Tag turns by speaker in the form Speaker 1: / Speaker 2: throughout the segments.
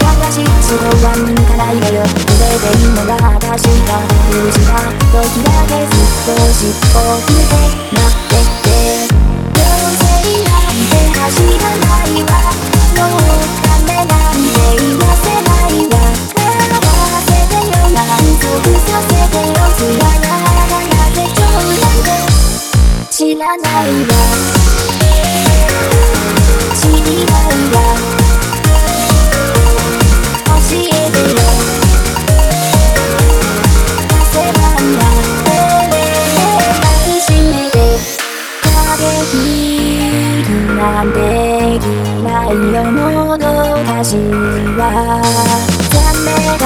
Speaker 1: 私そこは見抜かないでよ触れていいのが私が許した時だけずっと尻尾振って待ってて妖精なんて走らないわもうダメなんて言わせないわ笑わせてよ満足させてよつまらやってちょうだいて知らないわ影切りなんて嫌いよもどかしは残念が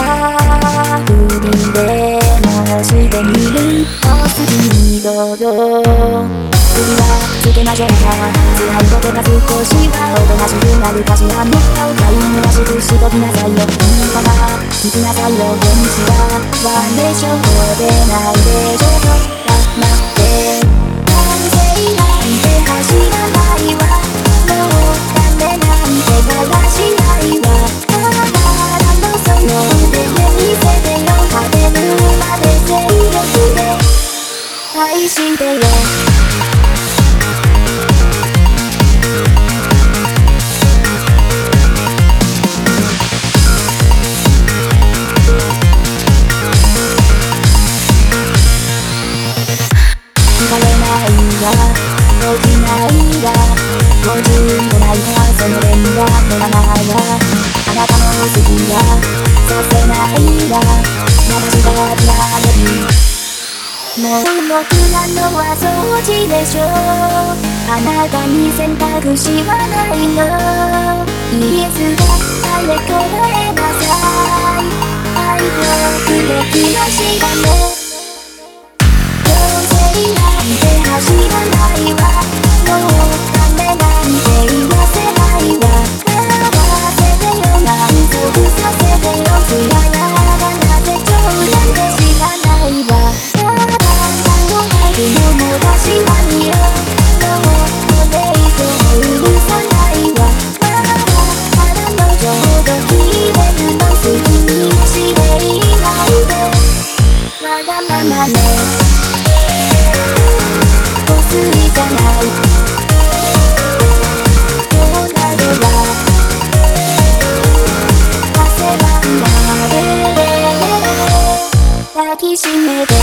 Speaker 1: 不憫でもしてみるおすぎどど次はつけましょうか辛いことが少しはおとなしくなるかしらもっと飼いむらしくしときなさいよいいから聞きなさいよ現地はワンでしょうでないでしょう黙ってしてよ疲れないわ落ちないわ50もないわその連絡のままはあなたの好きはさせないわ私が嫌でもう僕なのは掃除でしょあなたに選択肢はないの。イエスがあれ答えなさい。愛をくれきましたね。め